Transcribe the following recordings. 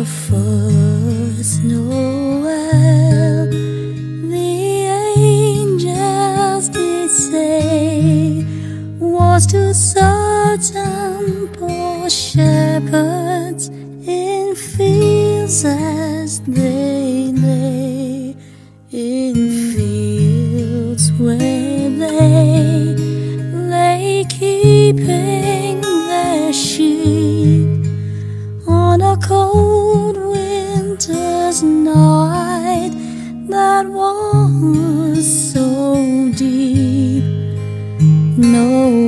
the first Noel, the angels did say, was to certain poor shepherds in fields as they. night that was so deep. No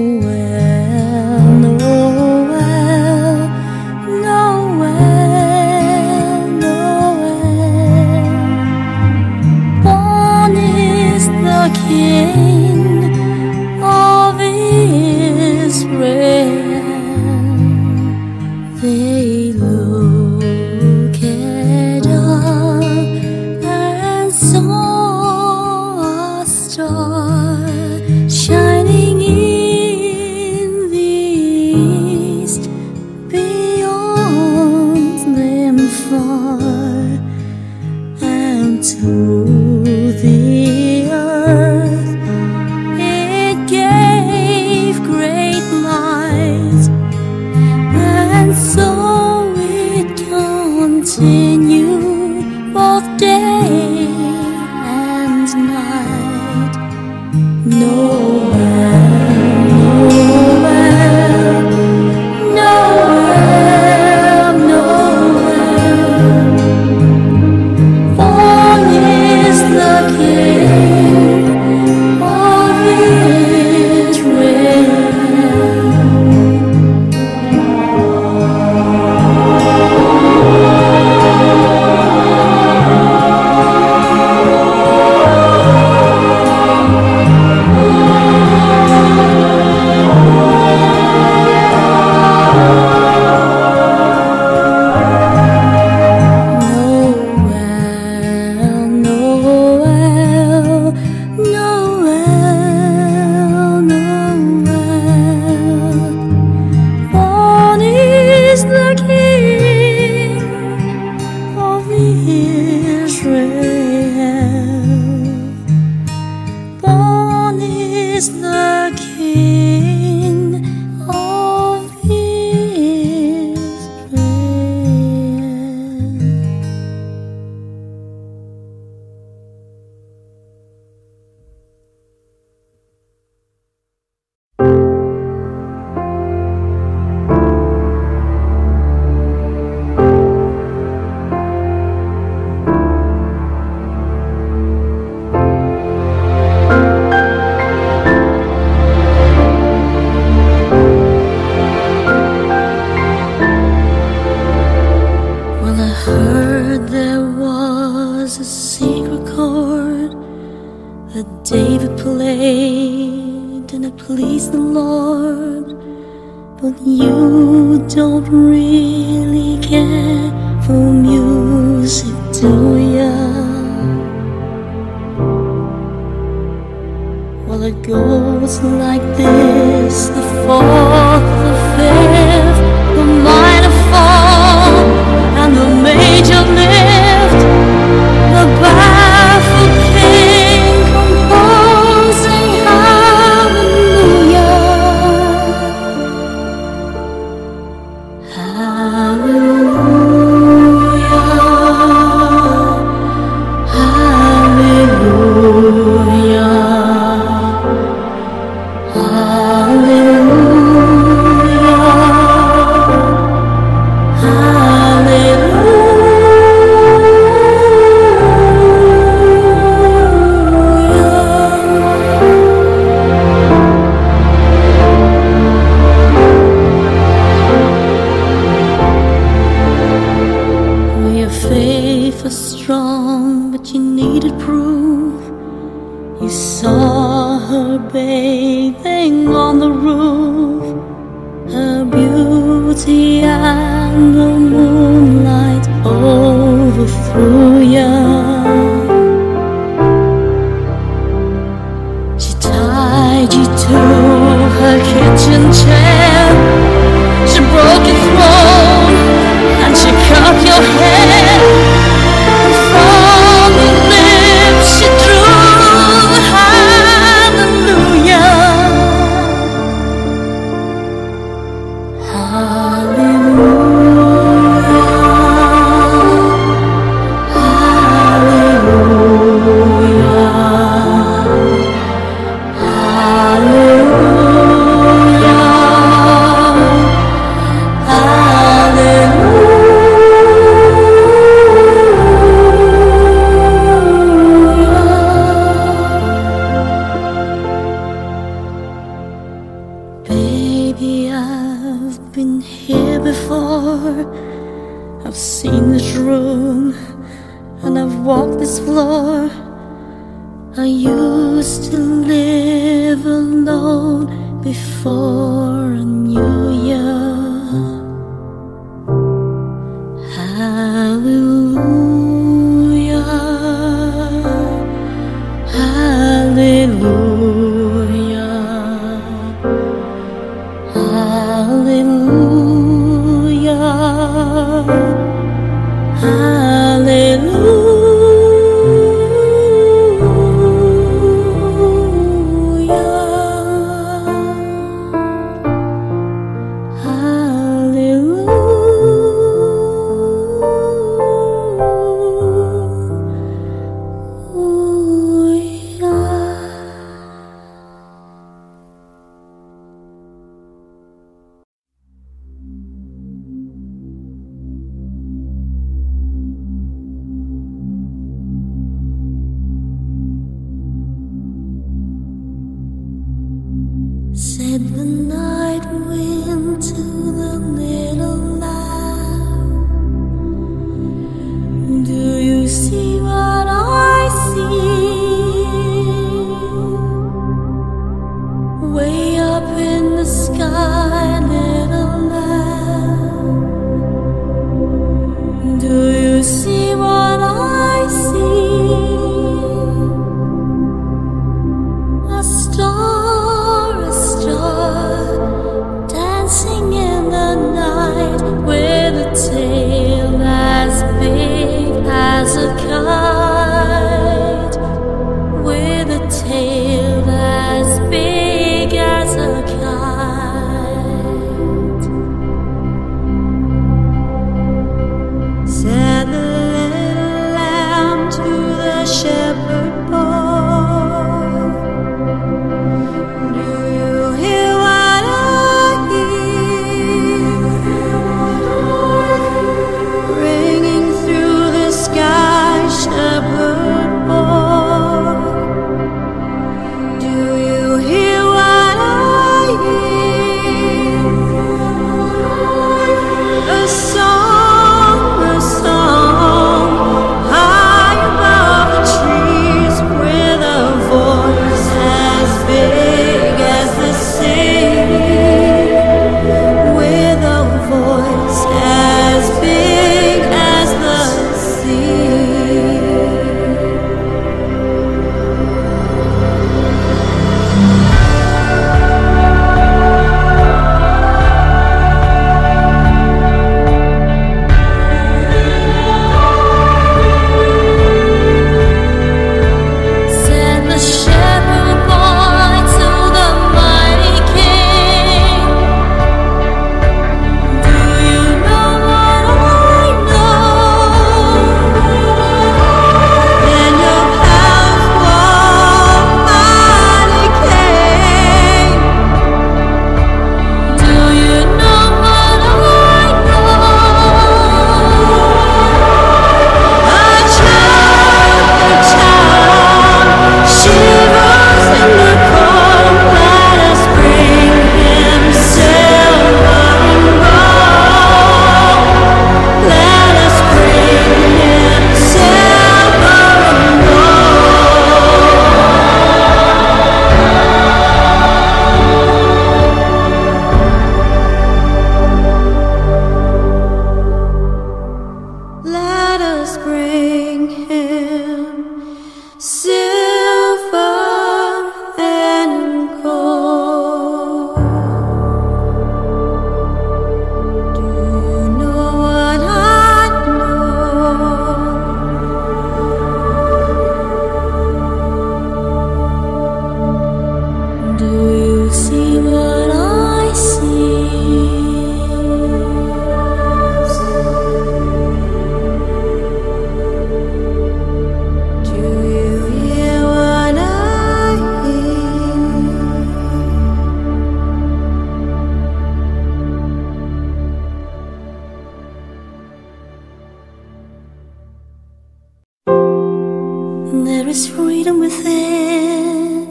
is freedom within,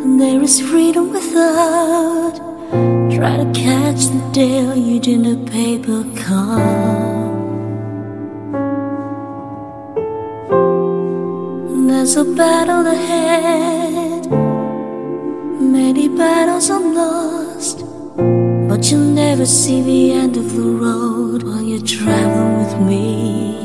and there is freedom without. Try to catch the deal you in a paper cup. There's a battle ahead, many battles are lost, but you'll never see the end of the road while you're traveling with me.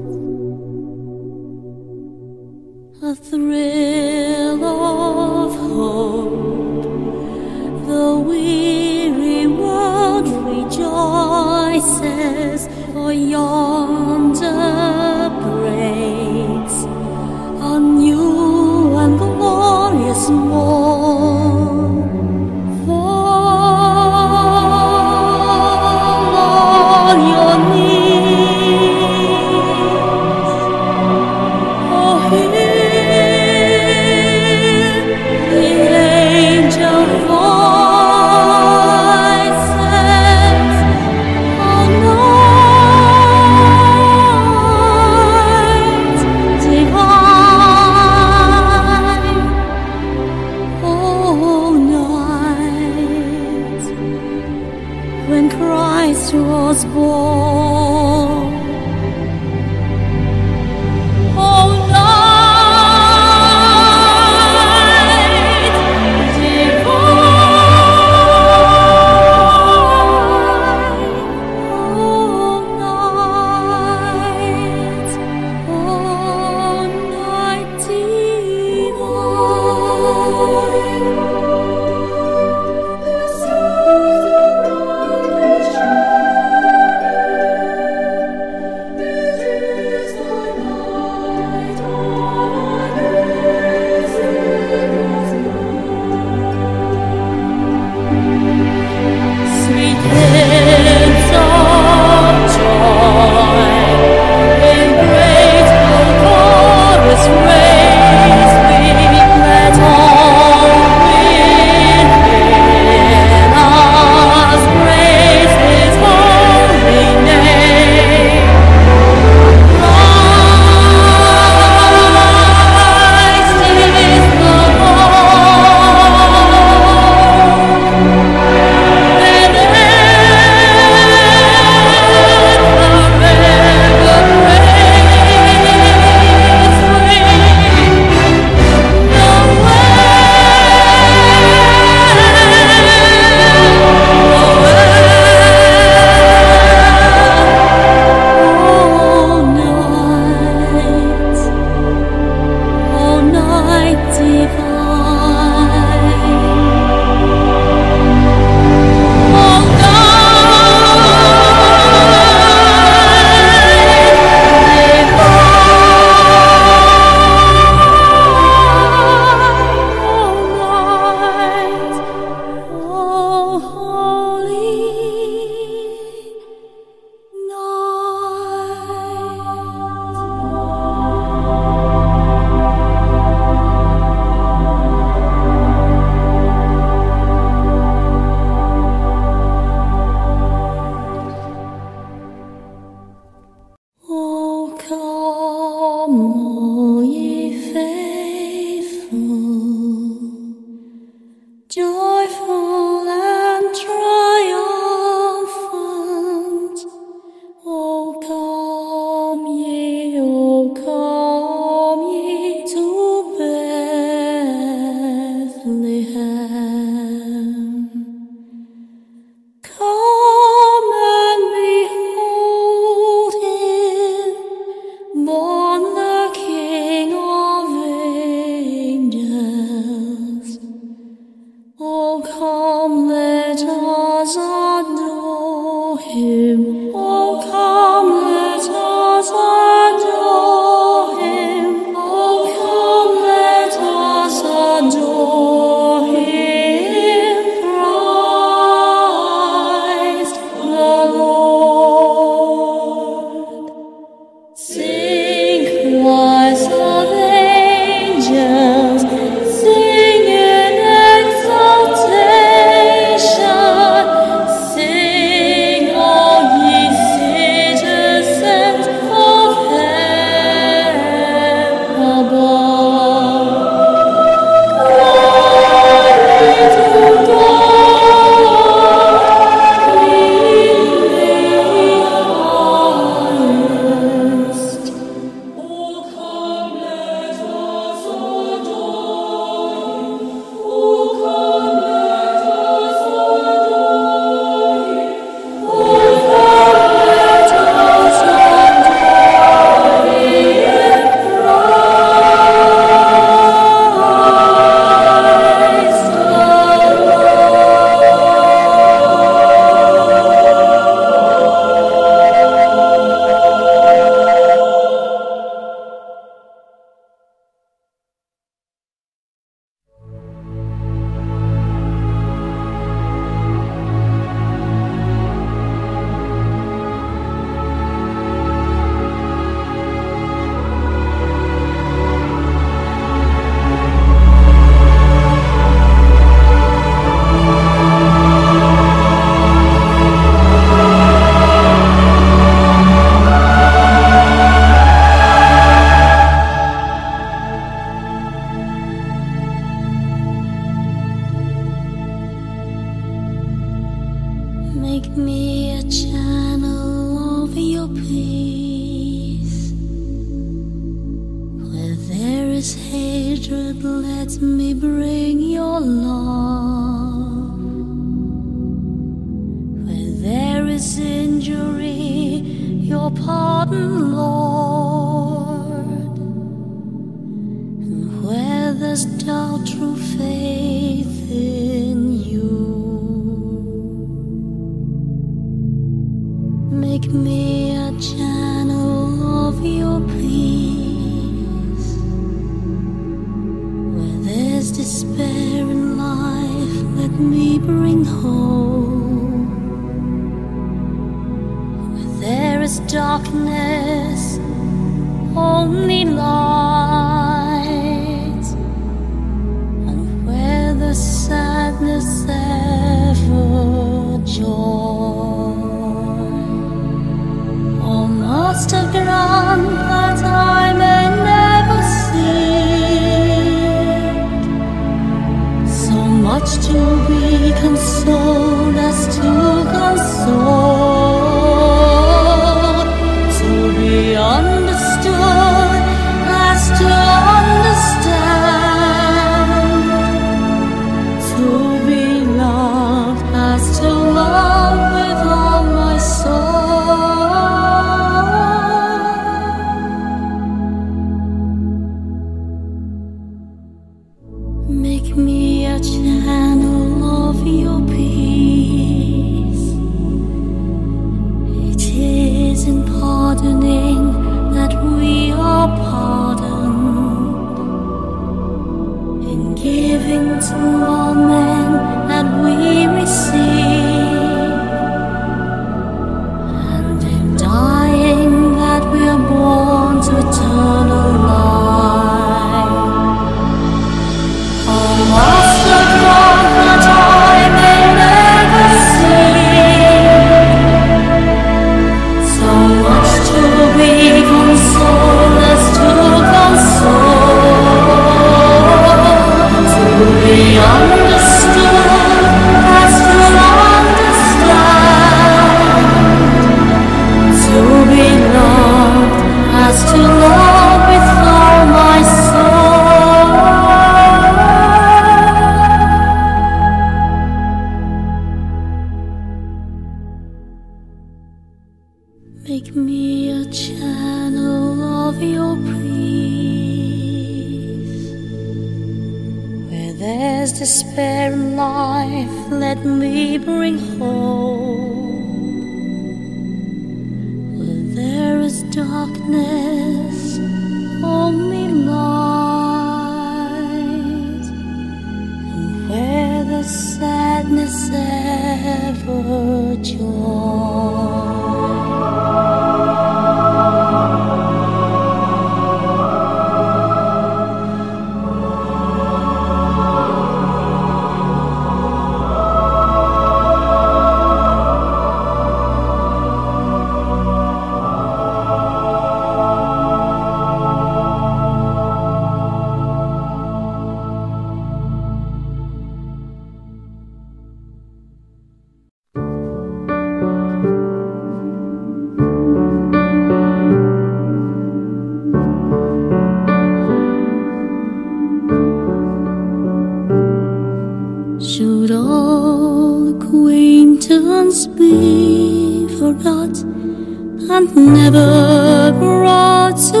Forgot and never brought to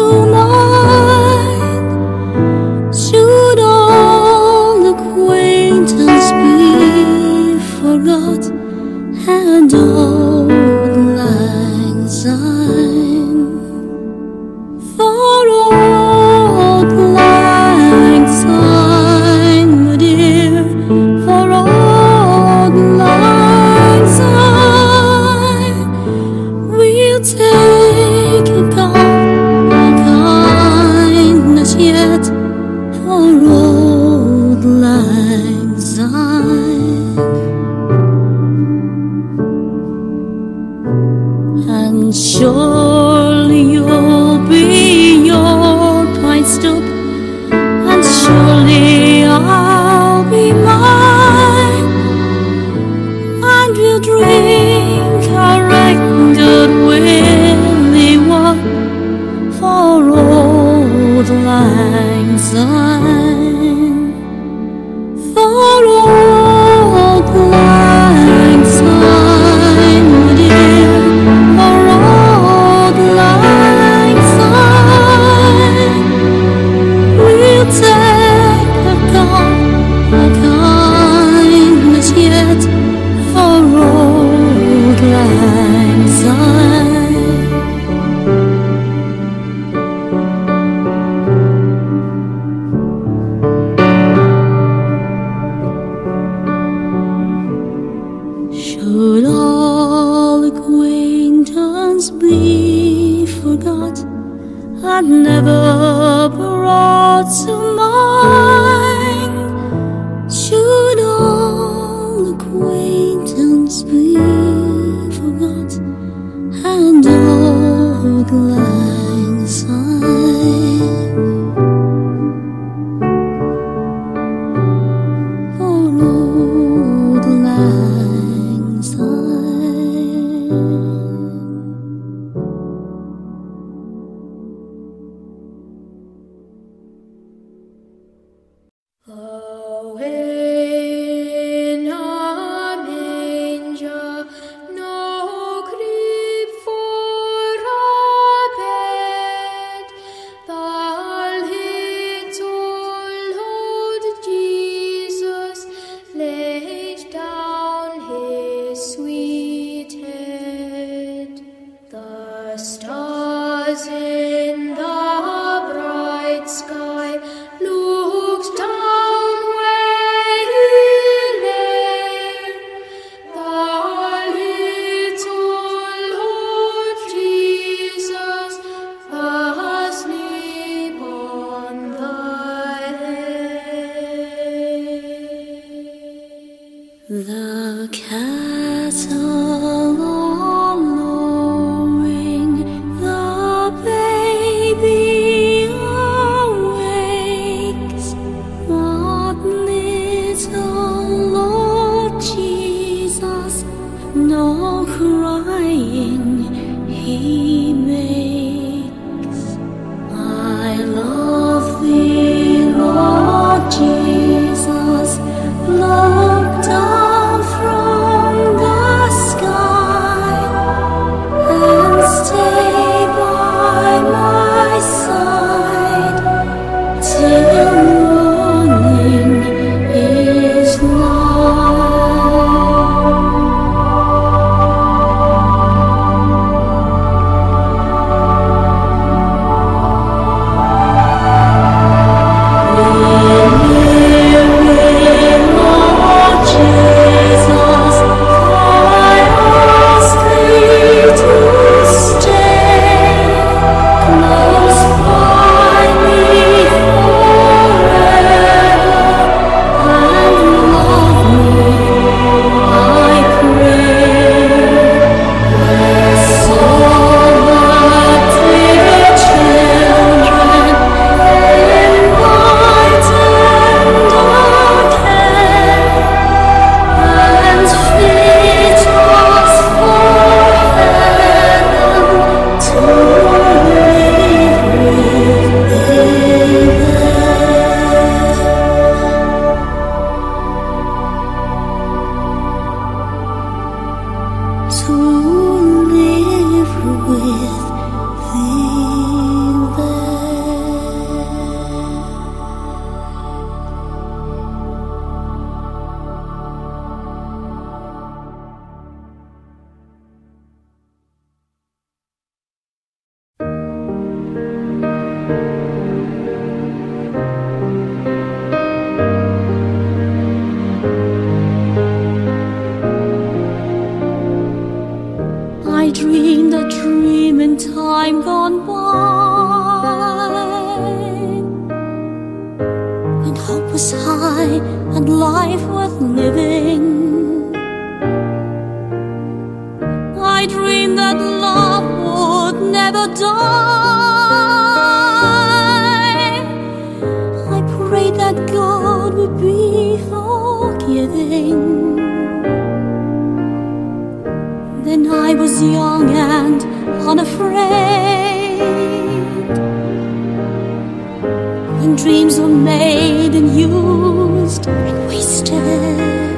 made and used and wasted.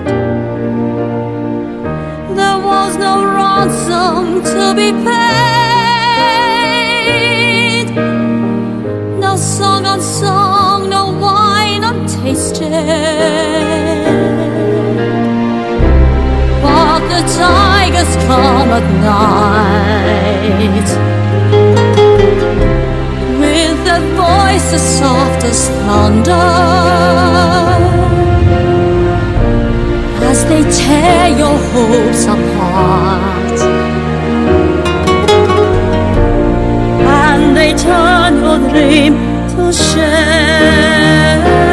There was no ransom to be paid, no song unsung, no wine untasted. But the tigers come at night voice as soft as thunder as they tear your hopes apart. And they turn your dream to shame.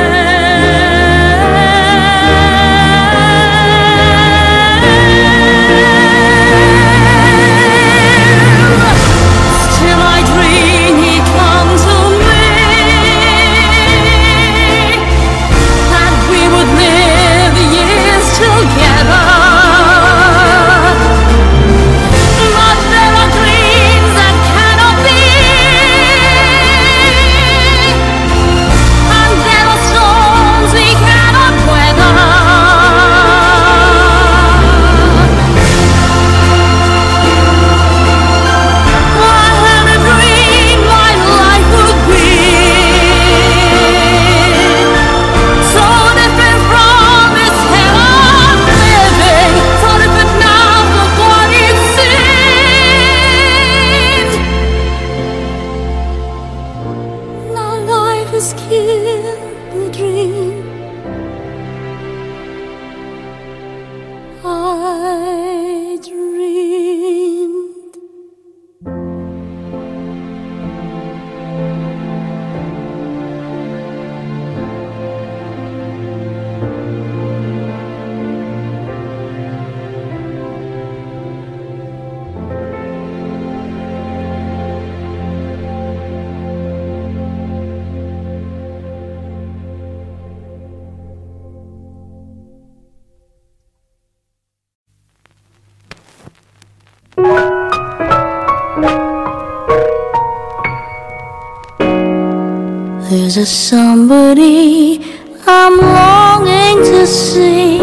the somebody I'm longing to see.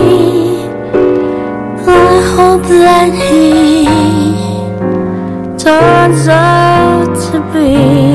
I hope that he turns out to be.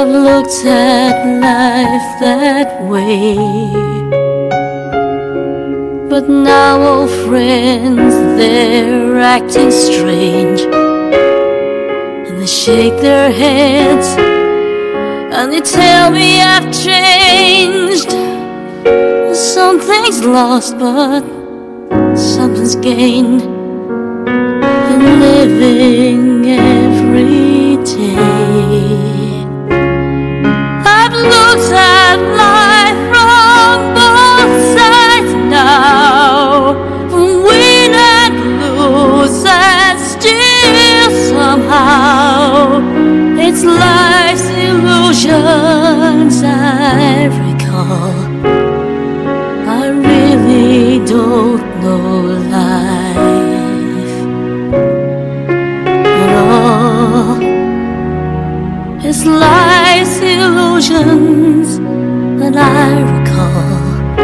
I've looked at life that way. But now, old friends, they're acting strange. And they shake their heads and they tell me I've changed. Something's lost, but something's gained. And living every day. I recall.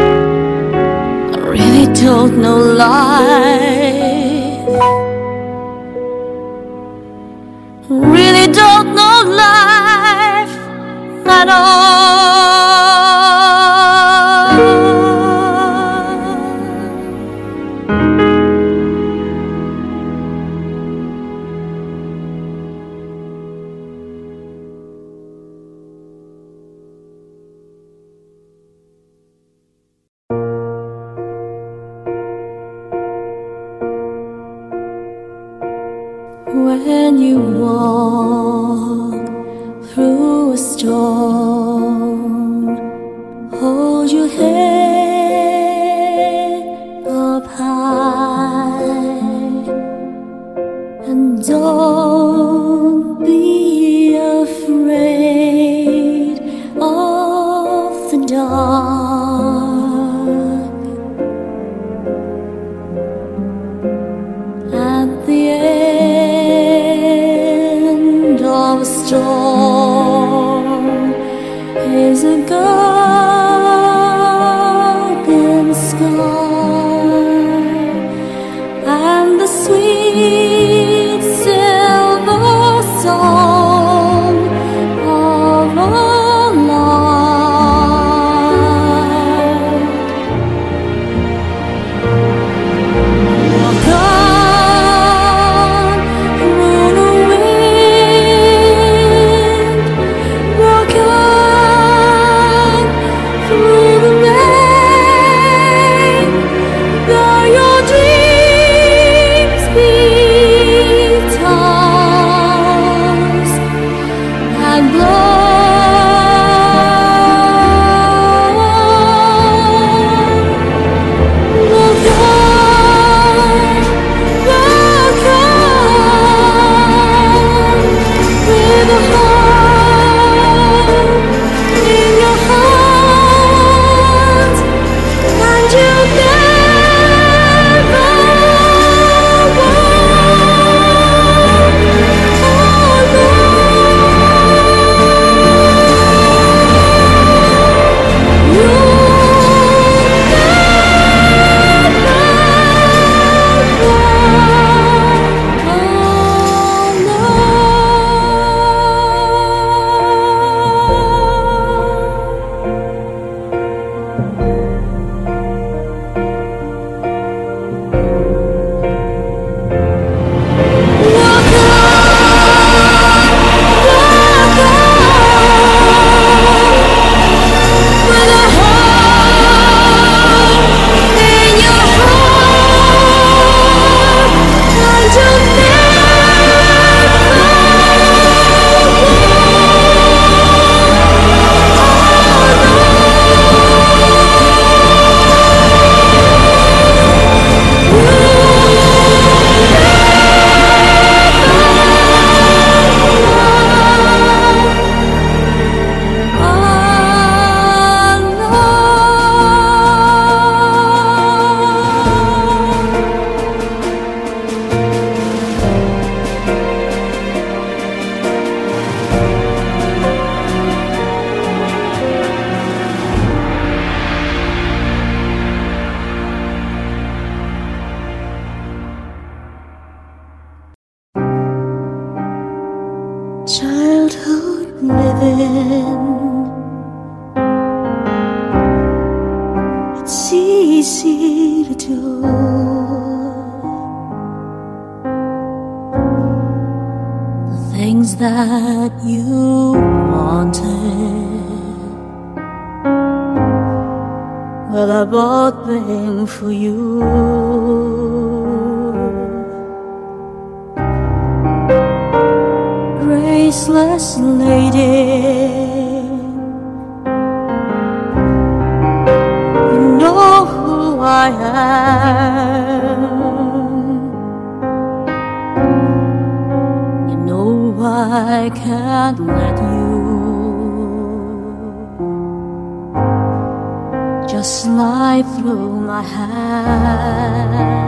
I really told no lie. you all. I can't let you just slide through my hands.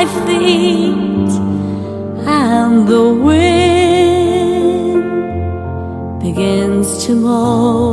my feet and the wind begins to moan.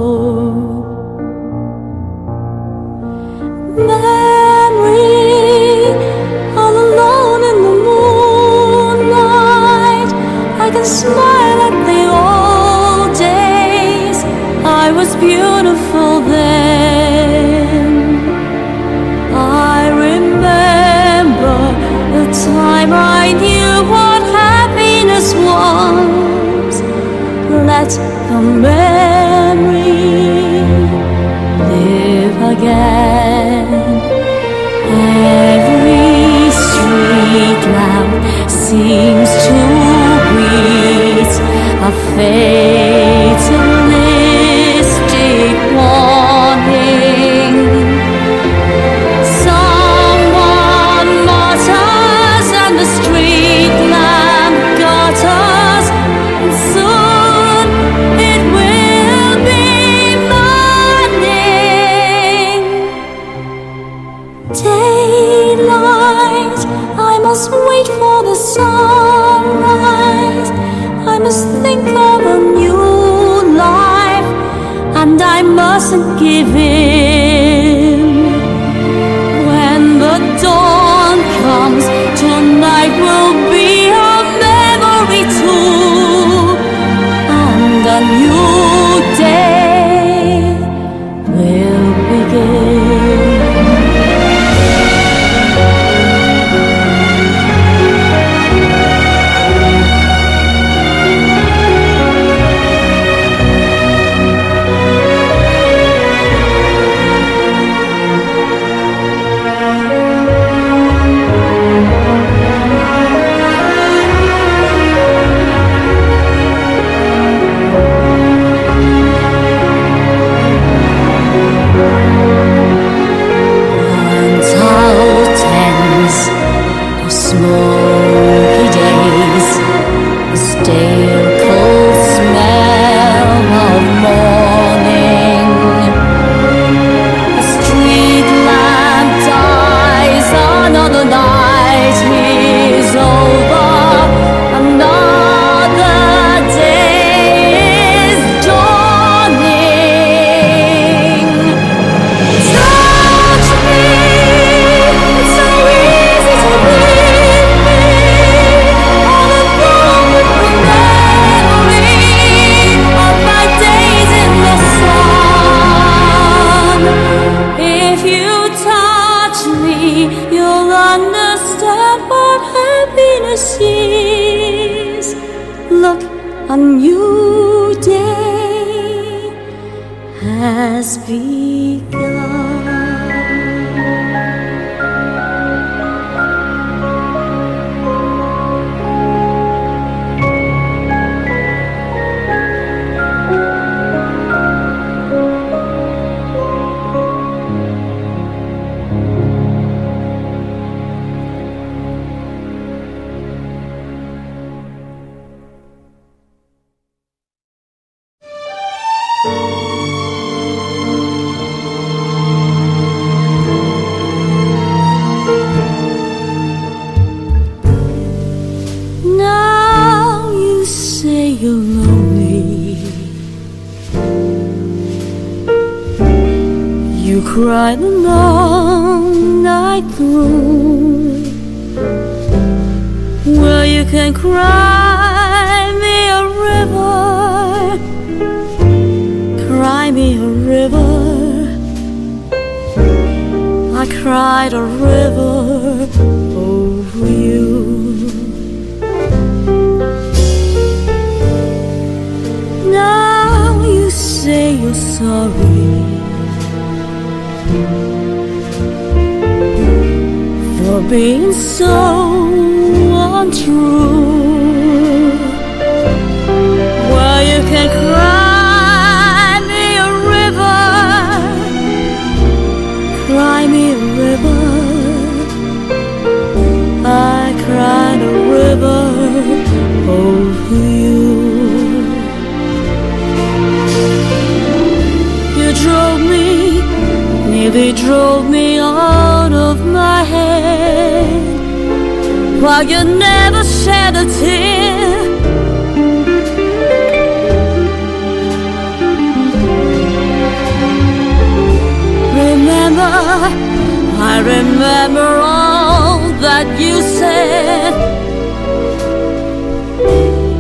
your memory live again. Every seems to be a face. cried a river over you. Now you say you're sorry for being so untrue. Drove me out of my head while you never shed a tear. Remember, I remember all that you said.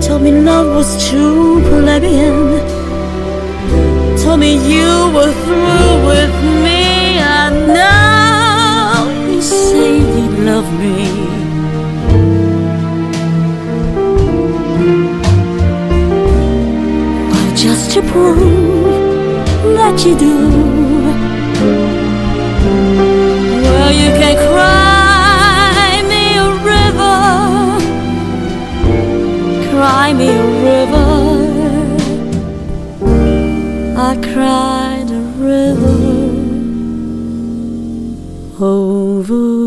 Told me love was true, plebeian. Told me you were through with love me. Just to prove that you do. Well, you can cry me a river, cry me a river. I cried a river over.